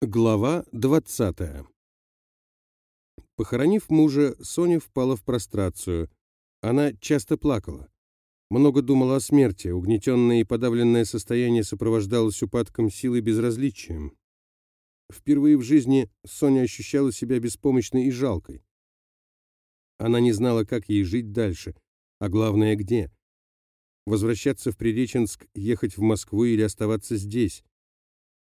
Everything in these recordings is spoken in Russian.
Глава 20. Похоронив мужа, Соня впала в прострацию. Она часто плакала. Много думала о смерти, угнетенное и подавленное состояние сопровождалось упадком силы и безразличием. Впервые в жизни Соня ощущала себя беспомощной и жалкой. Она не знала, как ей жить дальше, а главное, где. Возвращаться в Приреченск, ехать в Москву или оставаться здесь.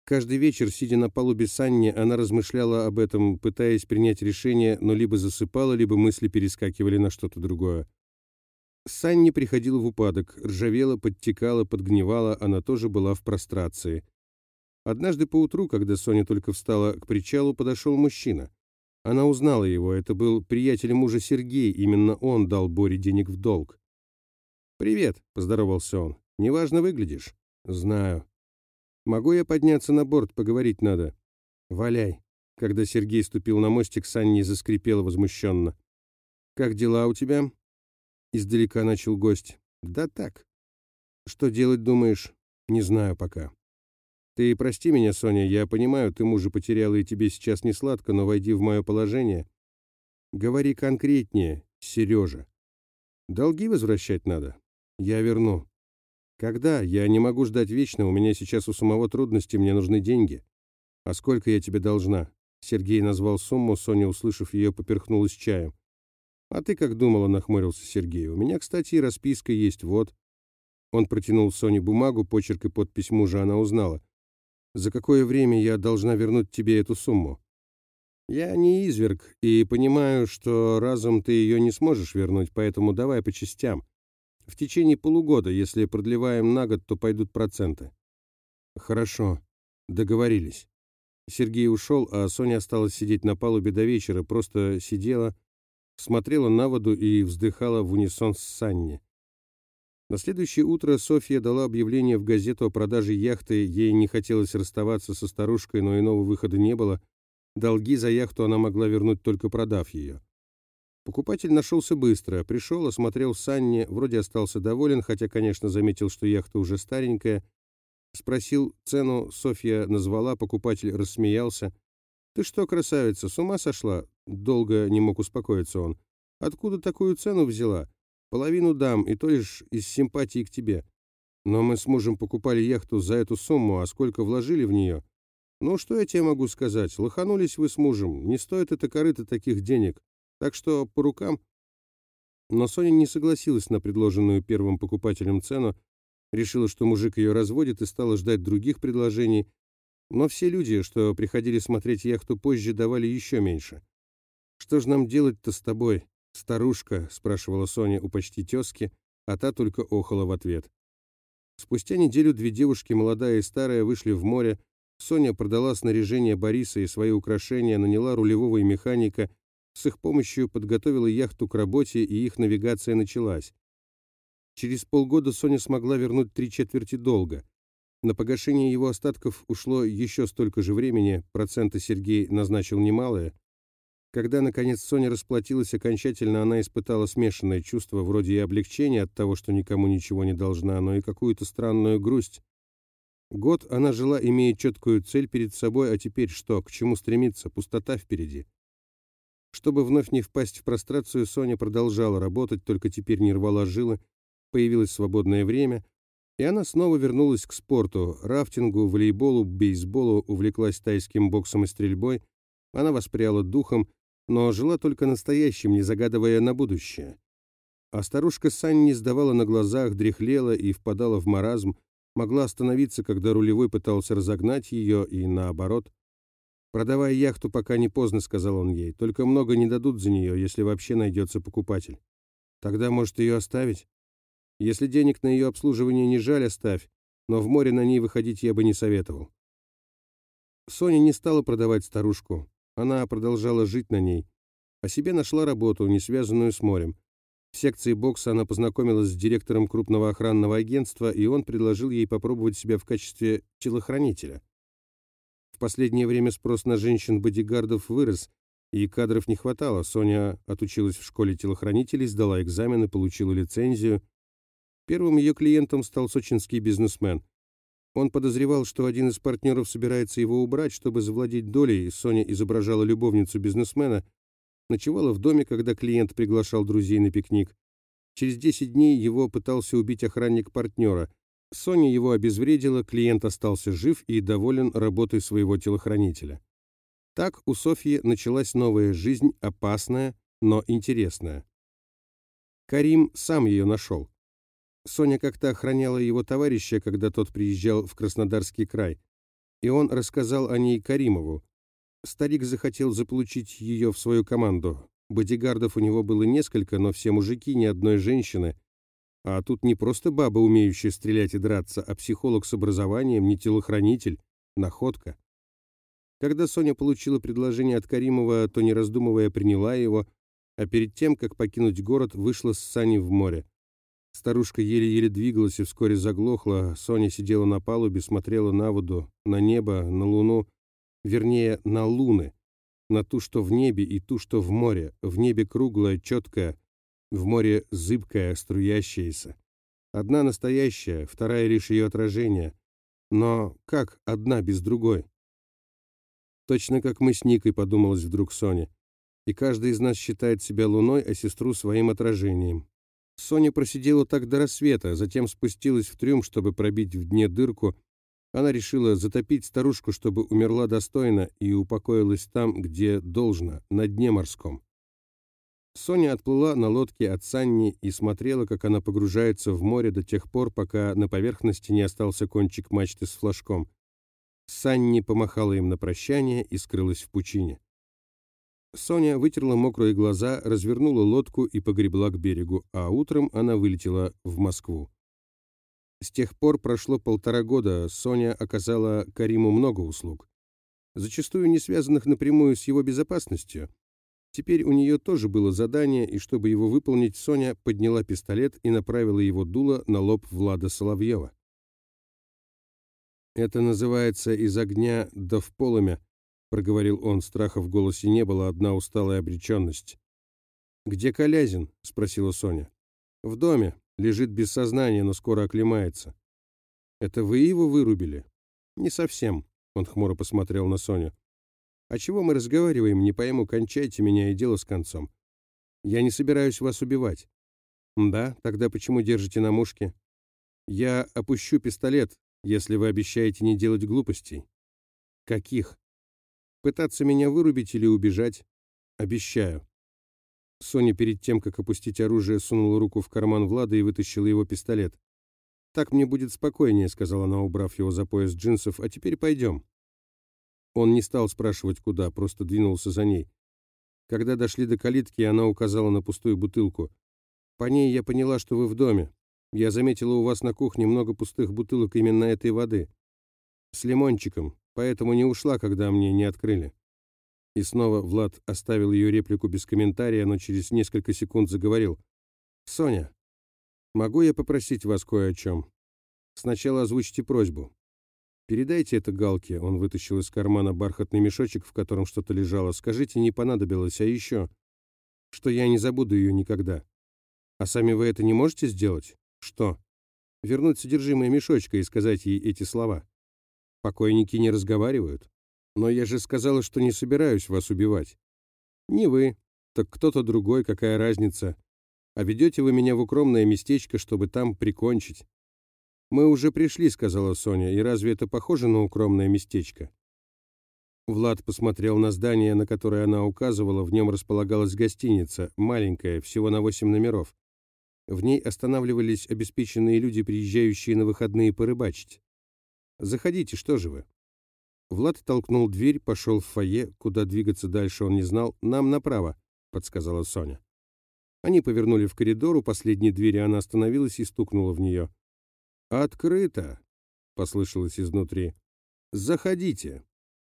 Каждый вечер, сидя на палубе Санни, она размышляла об этом, пытаясь принять решение, но либо засыпала, либо мысли перескакивали на что-то другое. Санни приходила в упадок, ржавела, подтекала, подгнивала, она тоже была в прострации. Однажды поутру, когда Соня только встала к причалу, подошел мужчина. Она узнала его, это был приятель мужа Сергей, именно он дал Боре денег в долг. «Привет», — поздоровался он, — «неважно выглядишь». «Знаю», «Могу я подняться на борт, поговорить надо?» «Валяй!» Когда Сергей ступил на мостик, Санни заскрипела возмущенно. «Как дела у тебя?» Издалека начал гость. «Да так». «Что делать, думаешь?» «Не знаю пока». «Ты прости меня, Соня, я понимаю, ты мужа потеряла и тебе сейчас не сладко, но войди в мое положение». «Говори конкретнее, Сережа». «Долги возвращать надо?» «Я верну». «Когда? Я не могу ждать вечно, у меня сейчас у самого трудности, мне нужны деньги». «А сколько я тебе должна?» Сергей назвал сумму, Соня, услышав ее, поперхнулась чаем. «А ты как думала?» — нахмурился Сергей. «У меня, кстати, и расписка есть, вот». Он протянул Соне бумагу, почерк и подпись мужа она узнала. «За какое время я должна вернуть тебе эту сумму?» «Я не изверг и понимаю, что разом ты ее не сможешь вернуть, поэтому давай по частям. В течение полугода, если продлеваем на год, то пойдут проценты. Хорошо. Договорились. Сергей ушел, а Соня осталась сидеть на палубе до вечера, просто сидела, смотрела на воду и вздыхала в унисон с Санни. На следующее утро Софья дала объявление в газету о продаже яхты, ей не хотелось расставаться со старушкой, но иного выхода не было. Долги за яхту она могла вернуть только продав ее. Покупатель нашелся быстро. Пришел, осмотрел Санни, вроде остался доволен, хотя, конечно, заметил, что яхта уже старенькая. Спросил цену, Софья назвала, покупатель рассмеялся. «Ты что, красавица, с ума сошла?» Долго не мог успокоиться он. «Откуда такую цену взяла? Половину дам, и то лишь из симпатии к тебе. Но мы с мужем покупали яхту за эту сумму, а сколько вложили в нее? Ну, что я тебе могу сказать? Лоханулись вы с мужем. Не стоит это корыто таких денег. Так что по рукам. Но Соня не согласилась на предложенную первым покупателем цену, решила, что мужик ее разводит и стала ждать других предложений. Но все люди, что приходили смотреть яхту позже, давали еще меньше. «Что же нам делать-то с тобой, старушка?» — спрашивала Соня у почти тезки, а та только охала в ответ. Спустя неделю две девушки, молодая и старая, вышли в море. Соня продала снаряжение Бориса и свои украшения, наняла рулевого и механика, с их помощью подготовила яхту к работе, и их навигация началась. Через полгода Соня смогла вернуть три четверти долга. На погашение его остатков ушло еще столько же времени, проценты Сергей назначил немалые. Когда, наконец, Соня расплатилась окончательно, она испытала смешанное чувство, вроде и облегчения от того, что никому ничего не должна, но и какую-то странную грусть. Год она жила, имея четкую цель перед собой, а теперь что, к чему стремиться, пустота впереди. Чтобы вновь не впасть в прострацию, Соня продолжала работать, только теперь не рвала жилы, появилось свободное время, и она снова вернулась к спорту, рафтингу, волейболу, бейсболу, увлеклась тайским боксом и стрельбой, она воспряла духом, но жила только настоящим, не загадывая на будущее. А старушка Санни сдавала на глазах, дряхлела и впадала в маразм, могла остановиться, когда рулевой пытался разогнать ее, и наоборот. «Продавай яхту, пока не поздно», — сказал он ей. «Только много не дадут за нее, если вообще найдется покупатель. Тогда, может, ее оставить? Если денег на ее обслуживание не жаль, оставь, но в море на ней выходить я бы не советовал». Соня не стала продавать старушку. Она продолжала жить на ней. А себе нашла работу, не связанную с морем. В секции бокса она познакомилась с директором крупного охранного агентства, и он предложил ей попробовать себя в качестве телохранителя. В последнее время спрос на женщин-бодигардов вырос, и кадров не хватало. Соня отучилась в школе телохранителей, сдала экзамены, получила лицензию. Первым ее клиентом стал сочинский бизнесмен. Он подозревал, что один из партнеров собирается его убрать, чтобы завладеть долей, Соня изображала любовницу бизнесмена, ночевала в доме, когда клиент приглашал друзей на пикник. Через 10 дней его пытался убить охранник партнера. Соня его обезвредила, клиент остался жив и доволен работой своего телохранителя. Так у Софьи началась новая жизнь, опасная, но интересная. Карим сам ее нашел. Соня как-то охраняла его товарища, когда тот приезжал в Краснодарский край, и он рассказал о ней Каримову. Старик захотел заполучить ее в свою команду. Бодигардов у него было несколько, но все мужики, ни одной женщины. А тут не просто баба, умеющая стрелять и драться, а психолог с образованием, не телохранитель, находка. Когда Соня получила предложение от Каримова, то, не раздумывая, приняла его, а перед тем, как покинуть город, вышла с Саней в море. Старушка еле-еле двигалась и вскоре заглохла. Соня сидела на палубе, смотрела на воду, на небо, на луну, вернее, на луны, на ту, что в небе, и ту, что в море. В небе круглая, четкая, в море зыбкая, струящаяся. Одна настоящая, вторая лишь ее отражение. Но как одна без другой? Точно как мы с Никой, подумалось вдруг Соня. И каждый из нас считает себя луной, а сестру своим отражением. Соня просидела так до рассвета, затем спустилась в трюм, чтобы пробить в дне дырку. Она решила затопить старушку, чтобы умерла достойно и упокоилась там, где должно, на дне морском. Соня отплыла на лодке от Санни и смотрела, как она погружается в море до тех пор, пока на поверхности не остался кончик мачты с флажком. Санни помахала им на прощание и скрылась в пучине. Соня вытерла мокрые глаза, развернула лодку и погребла к берегу, а утром она вылетела в Москву. С тех пор прошло полтора года, Соня оказала Кариму много услуг, зачастую не связанных напрямую с его безопасностью. Теперь у нее тоже было задание, и чтобы его выполнить, Соня подняла пистолет и направила его дуло на лоб Влада Соловьева. Это называется «из огня да в полымя», — проговорил он, страха в голосе не было, одна усталая обреченность. «Где Колязин?» — спросила Соня. «В доме. Лежит без сознания, но скоро оклемается». «Это вы его вырубили?» «Не совсем», — он хмуро посмотрел на Соню. «А чего мы разговариваем? Не пойму, кончайте меня и дело с концом. Я не собираюсь вас убивать». «Да? Тогда почему держите на мушке?» «Я опущу пистолет, если вы обещаете не делать глупостей». «Каких?» Пытаться меня вырубить или убежать? Обещаю. Соня перед тем, как опустить оружие, сунула руку в карман Влада и вытащила его пистолет. «Так мне будет спокойнее», — сказала она, убрав его за пояс джинсов, — «а теперь пойдем». Он не стал спрашивать, куда, просто двинулся за ней. Когда дошли до калитки, она указала на пустую бутылку. «По ней я поняла, что вы в доме. Я заметила у вас на кухне много пустых бутылок именно этой воды. С лимончиком поэтому не ушла, когда мне не открыли». И снова Влад оставил ее реплику без комментария, но через несколько секунд заговорил. «Соня, могу я попросить вас кое о чем? Сначала озвучьте просьбу. Передайте это Галке». Он вытащил из кармана бархатный мешочек, в котором что-то лежало. «Скажите, не понадобилось, а еще, что я не забуду ее никогда. А сами вы это не можете сделать? Что? Вернуть содержимое мешочка и сказать ей эти слова?» Покойники не разговаривают. Но я же сказала, что не собираюсь вас убивать. Не вы, так кто-то другой, какая разница. А ведете вы меня в укромное местечко, чтобы там прикончить. Мы уже пришли, сказала Соня, и разве это похоже на укромное местечко? Влад посмотрел на здание, на которое она указывала, в нем располагалась гостиница, маленькая, всего на восемь номеров. В ней останавливались обеспеченные люди, приезжающие на выходные порыбачить. Заходите, что же вы?» Влад толкнул дверь, пошел в фойе, куда двигаться дальше он не знал. «Нам направо», — подсказала Соня. Они повернули в коридор, у последней двери она остановилась и стукнула в нее. «Открыто!» — послышалось изнутри. «Заходите!»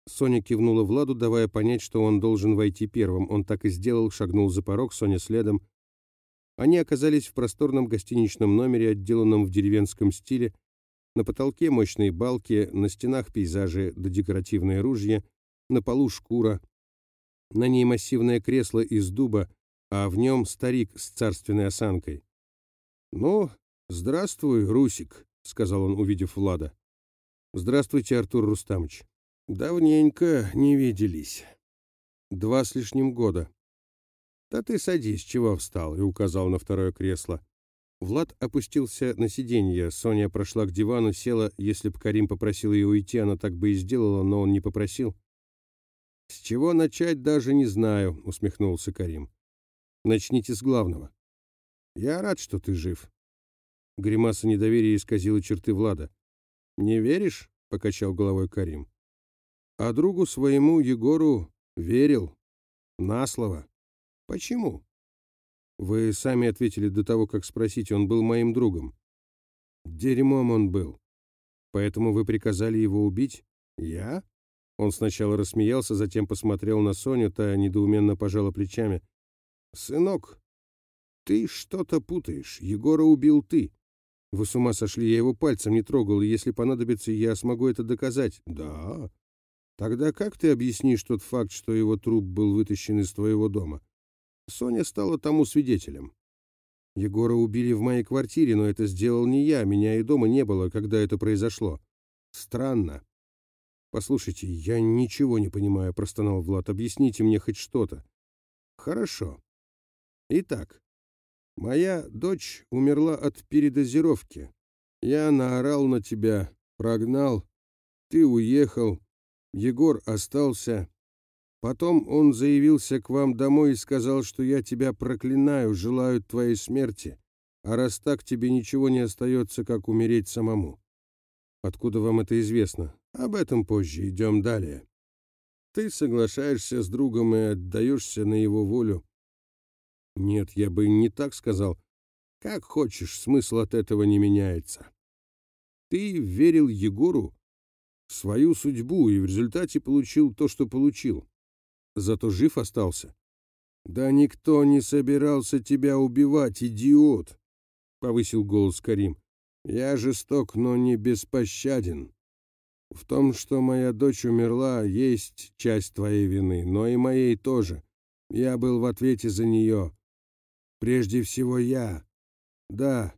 Соня кивнула Владу, давая понять, что он должен войти первым. Он так и сделал, шагнул за порог, Соня следом. Они оказались в просторном гостиничном номере, отделанном в деревенском стиле, на потолке мощные балки, на стенах пейзажи да декоративные ружья, на полу шкура. На ней массивное кресло из дуба, а в нем старик с царственной осанкой. «Ну, здравствуй, Русик», — сказал он, увидев Влада. Здравствуйте, Артур Рустамович. Давненько не виделись. Два с лишним года. Да ты садись, чего встал, и указал на второе кресло. Влад опустился на сиденье, Соня прошла к дивану, села, если б Карим попросил ее уйти, она так бы и сделала, но он не попросил. «С чего начать, даже не знаю», — усмехнулся Карим. «Начните с главного. Я рад, что ты жив». Гримаса недоверия исказила черты Влада. «Не веришь?» — покачал головой Карим. «А другу своему, Егору, верил. На слово. Почему?» «Вы сами ответили до того, как спросить, он был моим другом». «Дерьмом он был. Поэтому вы приказали его убить?» «Я?» Он сначала рассмеялся, затем посмотрел на Соню, та недоуменно пожала плечами. «Сынок, ты что-то путаешь. Егора убил ты. Вы с ума сошли, я его пальцем не трогал, и если понадобится, я смогу это доказать. Да. Тогда как ты объяснишь тот факт, что его труп был вытащен из твоего дома? Соня стала тому свидетелем. Егора убили в моей квартире, но это сделал не я, меня и дома не было, когда это произошло. Странно. Послушайте, я ничего не понимаю, простонал Влад. Объясните мне хоть что-то. Хорошо. Итак, Моя дочь умерла от передозировки. Я наорал на тебя, прогнал. Ты уехал. Егор остался. Потом он заявился к вам домой и сказал, что я тебя проклинаю, желаю твоей смерти. А раз так, тебе ничего не остается, как умереть самому. Откуда вам это известно? Об этом позже, идем далее. Ты соглашаешься с другом и отдаешься на его волю. Нет, я бы не так сказал. Как хочешь, смысл от этого не меняется. Ты верил Егору в свою судьбу и в результате получил то, что получил. Зато жив остался. Да никто не собирался тебя убивать, идиот, повысил голос Карим. Я жесток, но не беспощаден. В том, что моя дочь умерла, есть часть твоей вины, но и моей тоже. Я был в ответе за нее. Прежде всего я. Да,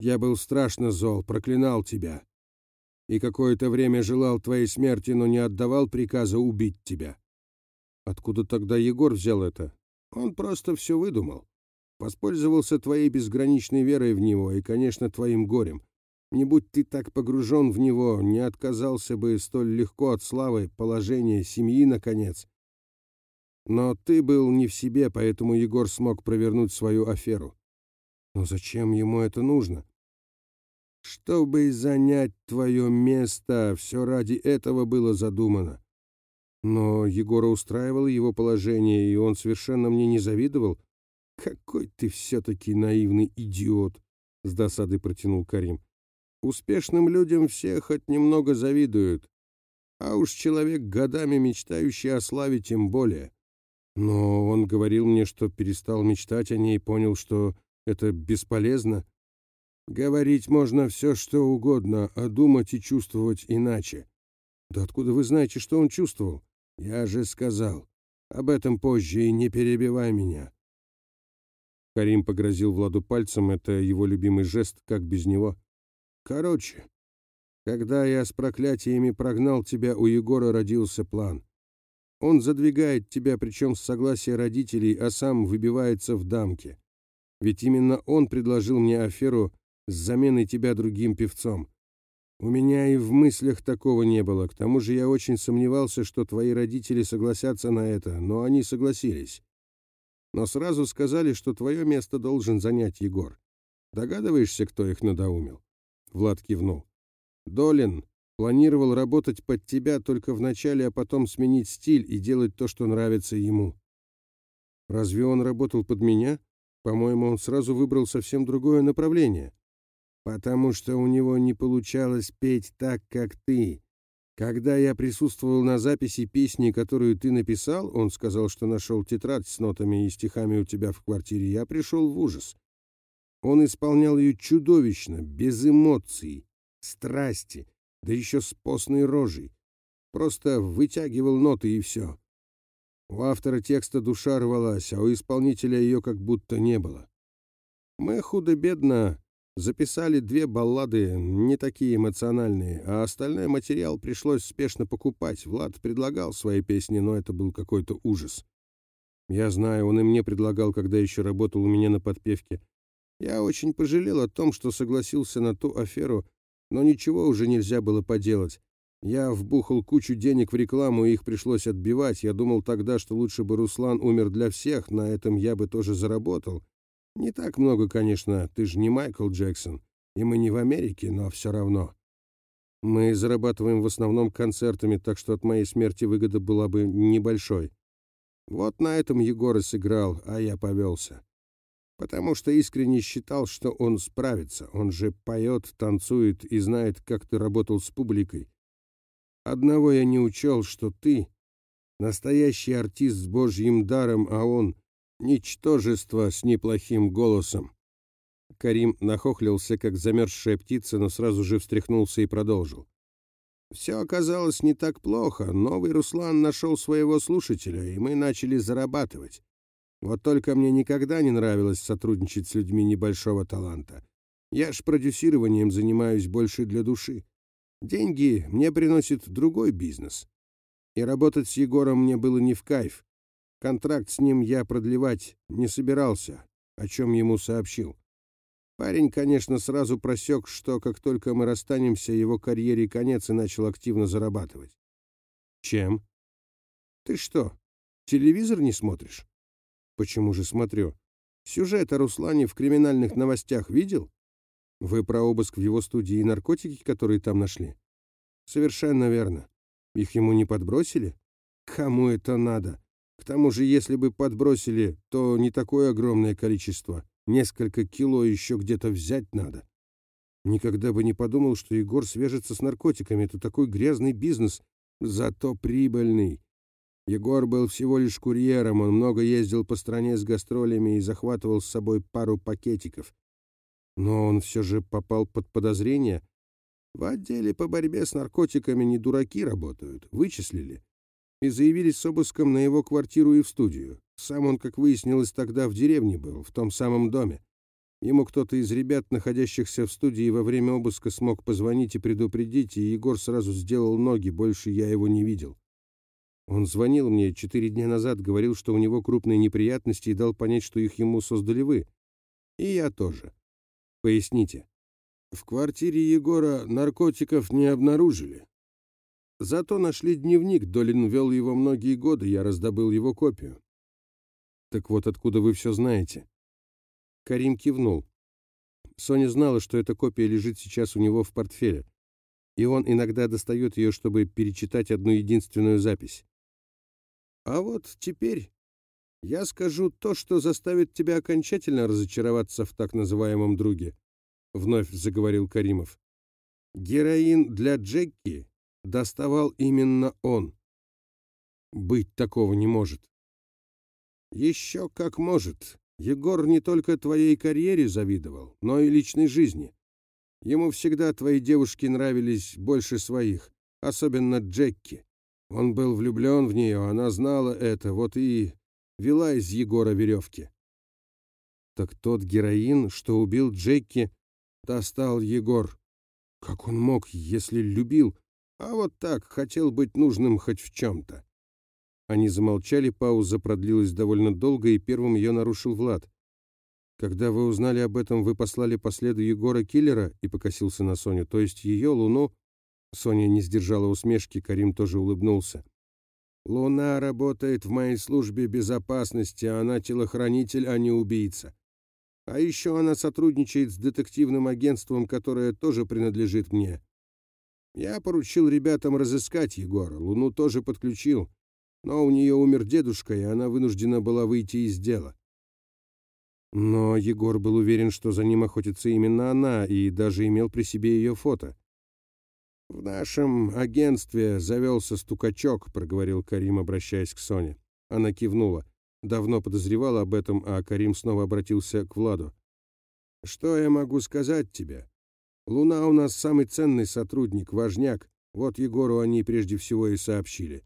я был страшно зол, проклинал тебя. И какое-то время желал твоей смерти, но не отдавал приказа убить тебя. Откуда тогда Егор взял это? Он просто все выдумал. Воспользовался твоей безграничной верой в него и, конечно, твоим горем. Не будь ты так погружен в него, не отказался бы столь легко от славы, положения, семьи, наконец. Но ты был не в себе, поэтому Егор смог провернуть свою аферу. Но зачем ему это нужно? Чтобы занять твое место, все ради этого было задумано. Но Егора устраивало его положение, и он совершенно мне не завидовал. Какой ты все-таки наивный идиот, — с досадой протянул Карим. Успешным людям все хоть немного завидуют, а уж человек годами мечтающий о славе тем более. Но он говорил мне, что перестал мечтать о ней и понял, что это бесполезно. Говорить можно все, что угодно, а думать и чувствовать иначе. Да откуда вы знаете, что он чувствовал? Я же сказал. Об этом позже и не перебивай меня. Карим погрозил Владу пальцем, это его любимый жест, как без него. Короче, когда я с проклятиями прогнал тебя, у Егора родился план. Он задвигает тебя, причем с согласия родителей, а сам выбивается в дамке. Ведь именно он предложил мне аферу с заменой тебя другим певцом. У меня и в мыслях такого не было. К тому же я очень сомневался, что твои родители согласятся на это, но они согласились. Но сразу сказали, что твое место должен занять Егор. Догадываешься, кто их надоумил?» Влад кивнул. «Долин, Планировал работать под тебя только вначале, а потом сменить стиль и делать то, что нравится ему. Разве он работал под меня? По-моему, он сразу выбрал совсем другое направление. Потому что у него не получалось петь так, как ты. Когда я присутствовал на записи песни, которую ты написал, он сказал, что нашел тетрадь с нотами и стихами у тебя в квартире, я пришел в ужас. Он исполнял ее чудовищно, без эмоций, страсти, да еще с постной рожей. Просто вытягивал ноты и все. У автора текста душа рвалась, а у исполнителя ее как будто не было. Мы худо-бедно Записали две баллады, не такие эмоциональные, а остальной материал пришлось спешно покупать. Влад предлагал свои песни, но это был какой-то ужас. Я знаю, он и мне предлагал, когда еще работал у меня на подпевке. Я очень пожалел о том, что согласился на ту аферу, но ничего уже нельзя было поделать. Я вбухал кучу денег в рекламу, и их пришлось отбивать. Я думал тогда, что лучше бы Руслан умер для всех, на этом я бы тоже заработал. Не так много, конечно, ты же не Майкл Джексон, и мы не в Америке, но все равно. Мы зарабатываем в основном концертами, так что от моей смерти выгода была бы небольшой. Вот на этом Егор и сыграл, а я повелся. Потому что искренне считал, что он справится. Он же поет, танцует и знает, как ты работал с публикой. Одного я не учел, что ты — настоящий артист с божьим даром, а он Ничтожество с неплохим голосом. Карим нахохлился, как замерзшая птица, но сразу же встряхнулся и продолжил. Все оказалось не так плохо. Новый Руслан нашел своего слушателя, и мы начали зарабатывать. Вот только мне никогда не нравилось сотрудничать с людьми небольшого таланта. Я ж продюсированием занимаюсь больше для души. Деньги мне приносит другой бизнес. И работать с Егором мне было не в кайф. Контракт с ним я продлевать не собирался, о чем ему сообщил. Парень, конечно, сразу просек, что как только мы расстанемся, его карьере конец и начал активно зарабатывать. Чем? Ты что, телевизор не смотришь? Почему же смотрю? Сюжет о Руслане в криминальных новостях видел? Вы про обыск в его студии и наркотики, которые там нашли? Совершенно верно. Их ему не подбросили? Кому это надо? К тому же, если бы подбросили, то не такое огромное количество. Несколько кило еще где-то взять надо. Никогда бы не подумал, что Егор свяжется с наркотиками. Это такой грязный бизнес, зато прибыльный. Егор был всего лишь курьером, он много ездил по стране с гастролями и захватывал с собой пару пакетиков. Но он все же попал под подозрение. В отделе по борьбе с наркотиками не дураки работают, вычислили и заявились с обыском на его квартиру и в студию. Сам он, как выяснилось, тогда в деревне был, в том самом доме. Ему кто-то из ребят, находящихся в студии во время обыска, смог позвонить и предупредить, и Егор сразу сделал ноги, больше я его не видел. Он звонил мне четыре дня назад, говорил, что у него крупные неприятности и дал понять, что их ему создали вы. И я тоже. Поясните. В квартире Егора наркотиков не обнаружили. Зато нашли дневник, Долин вел его многие годы, я раздобыл его копию. Так вот, откуда вы все знаете? Карим кивнул. Соня знала, что эта копия лежит сейчас у него в портфеле, и он иногда достает ее, чтобы перечитать одну единственную запись. А вот теперь я скажу то, что заставит тебя окончательно разочароваться в так называемом друге, вновь заговорил Каримов. Героин для Джекки доставал именно он. Быть такого не может. Еще как может. Егор не только твоей карьере завидовал, но и личной жизни. Ему всегда твои девушки нравились больше своих, особенно Джекки. Он был влюблен в нее, она знала это, вот и вела из Егора веревки. Так тот героин, что убил Джекки, достал Егор. Как он мог, если любил, а вот так, хотел быть нужным хоть в чем-то. Они замолчали, пауза продлилась довольно долго, и первым ее нарушил Влад. «Когда вы узнали об этом, вы послали по следу Егора Киллера?» и покосился на Соню. «То есть ее, Луну?» Соня не сдержала усмешки, Карим тоже улыбнулся. «Луна работает в моей службе безопасности, она телохранитель, а не убийца. А еще она сотрудничает с детективным агентством, которое тоже принадлежит мне. Я поручил ребятам разыскать Егора, Луну тоже подключил, но у нее умер дедушка, и она вынуждена была выйти из дела. Но Егор был уверен, что за ним охотится именно она, и даже имел при себе ее фото. «В нашем агентстве завелся стукачок», — проговорил Карим, обращаясь к Соне. Она кивнула. Давно подозревала об этом, а Карим снова обратился к Владу. «Что я могу сказать тебе? Луна у нас самый ценный сотрудник, важняк. Вот Егору они прежде всего и сообщили.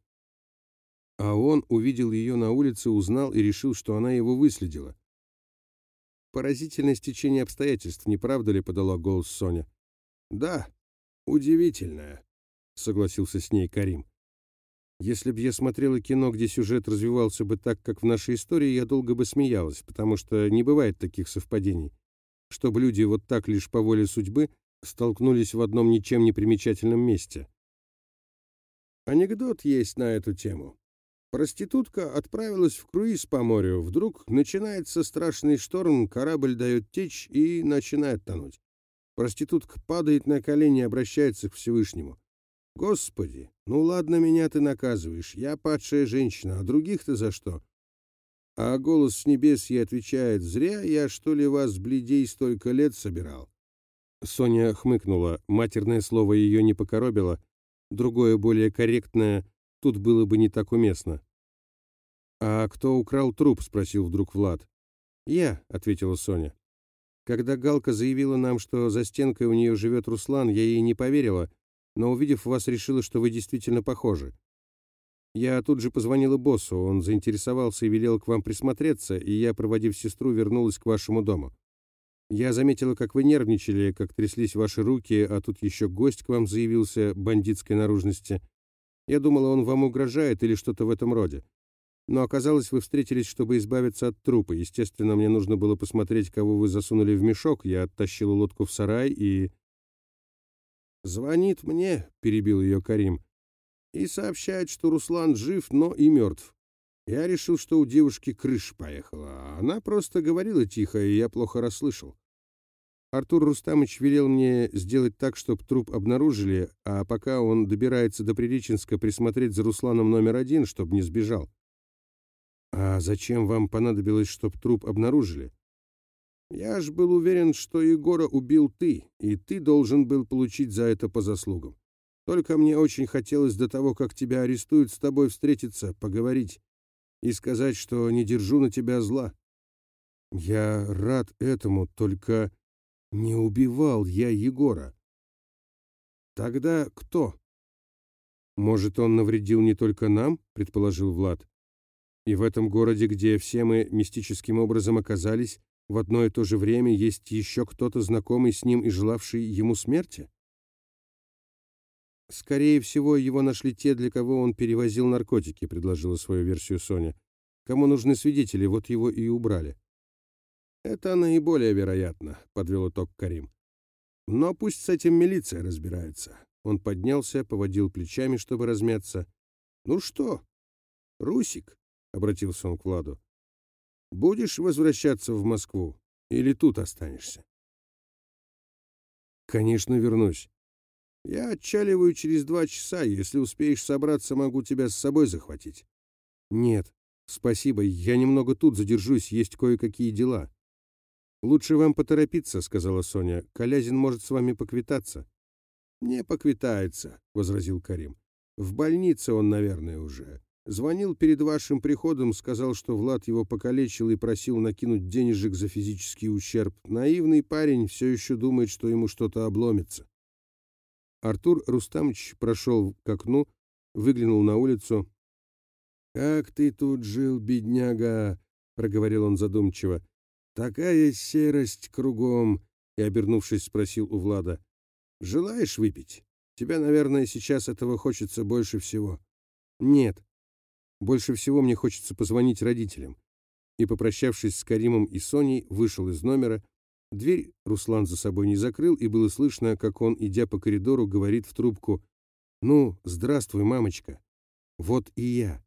А он увидел ее на улице, узнал и решил, что она его выследила. Поразительное стечение обстоятельств, не правда ли, подала голос Соня. Да, удивительное, согласился с ней Карим. Если бы я смотрела кино, где сюжет развивался бы так, как в нашей истории, я долго бы смеялась, потому что не бывает таких совпадений. Чтобы люди вот так лишь по воле судьбы столкнулись в одном ничем не примечательном месте. Анекдот есть на эту тему. Проститутка отправилась в круиз по морю. Вдруг начинается страшный шторм, корабль дает течь и начинает тонуть. Проститутка падает на колени и обращается к Всевышнему. «Господи, ну ладно, меня ты наказываешь, я падшая женщина, а других-то за что?» А голос с небес ей отвечает, «Зря я, что ли, вас, бледей, столько лет собирал?» Соня хмыкнула, матерное слово ее не покоробило, другое, более корректное, тут было бы не так уместно. «А кто украл труп?» — спросил вдруг Влад. «Я», — ответила Соня. Когда Галка заявила нам, что за стенкой у нее живет Руслан, я ей не поверила, но, увидев вас, решила, что вы действительно похожи. Я тут же позвонила боссу, он заинтересовался и велел к вам присмотреться, и я, проводив сестру, вернулась к вашему дому. Я заметила, как вы нервничали, как тряслись ваши руки, а тут еще гость к вам заявился бандитской наружности. Я думала, он вам угрожает или что-то в этом роде. Но оказалось, вы встретились, чтобы избавиться от трупа. Естественно, мне нужно было посмотреть, кого вы засунули в мешок. Я оттащила лодку в сарай и... «Звонит мне», — перебил ее Карим, «и сообщает, что Руслан жив, но и мертв. Я решил, что у девушки крыша поехала, а она просто говорила тихо, и я плохо расслышал. Артур Рустамыч велел мне сделать так, чтобы труп обнаружили, а пока он добирается до Приреченска, присмотреть за Русланом номер один, чтобы не сбежал. А зачем вам понадобилось, чтобы труп обнаружили? Я ж был уверен, что Егора убил ты, и ты должен был получить за это по заслугам. Только мне очень хотелось до того, как тебя арестуют, с тобой встретиться, поговорить и сказать, что не держу на тебя зла. Я рад этому, только не убивал я Егора. Тогда кто? Может, он навредил не только нам, предположил Влад. И в этом городе, где все мы мистическим образом оказались, в одно и то же время есть еще кто-то знакомый с ним и желавший ему смерти? «Скорее всего, его нашли те, для кого он перевозил наркотики», — предложила свою версию Соня. «Кому нужны свидетели, вот его и убрали». «Это наиболее вероятно», — подвел итог Карим. «Но пусть с этим милиция разбирается». Он поднялся, поводил плечами, чтобы размяться. «Ну что, Русик?» — обратился он к Владу. Будешь возвращаться в Москву или тут останешься? Конечно, вернусь. Я отчаливаю через два часа. Если успеешь собраться, могу тебя с собой захватить. Нет, спасибо. Я немного тут задержусь, есть кое-какие дела. Лучше вам поторопиться, сказала Соня. Колязин может с вами поквитаться. Не поквитается, возразил Карим. В больнице он, наверное, уже. Звонил перед вашим приходом, сказал, что Влад его покалечил и просил накинуть денежек за физический ущерб. Наивный парень все еще думает, что ему что-то обломится. Артур Рустамович прошел к окну, выглянул на улицу. «Как ты тут жил, бедняга!» — проговорил он задумчиво. «Такая серость кругом!» — и, обернувшись, спросил у Влада. «Желаешь выпить? Тебя, наверное, сейчас этого хочется больше всего». «Нет», больше всего мне хочется позвонить родителям. И, попрощавшись с Каримом и Соней, вышел из номера. Дверь Руслан за собой не закрыл, и было слышно, как он, идя по коридору, говорит в трубку «Ну, здравствуй, мамочка. Вот и я».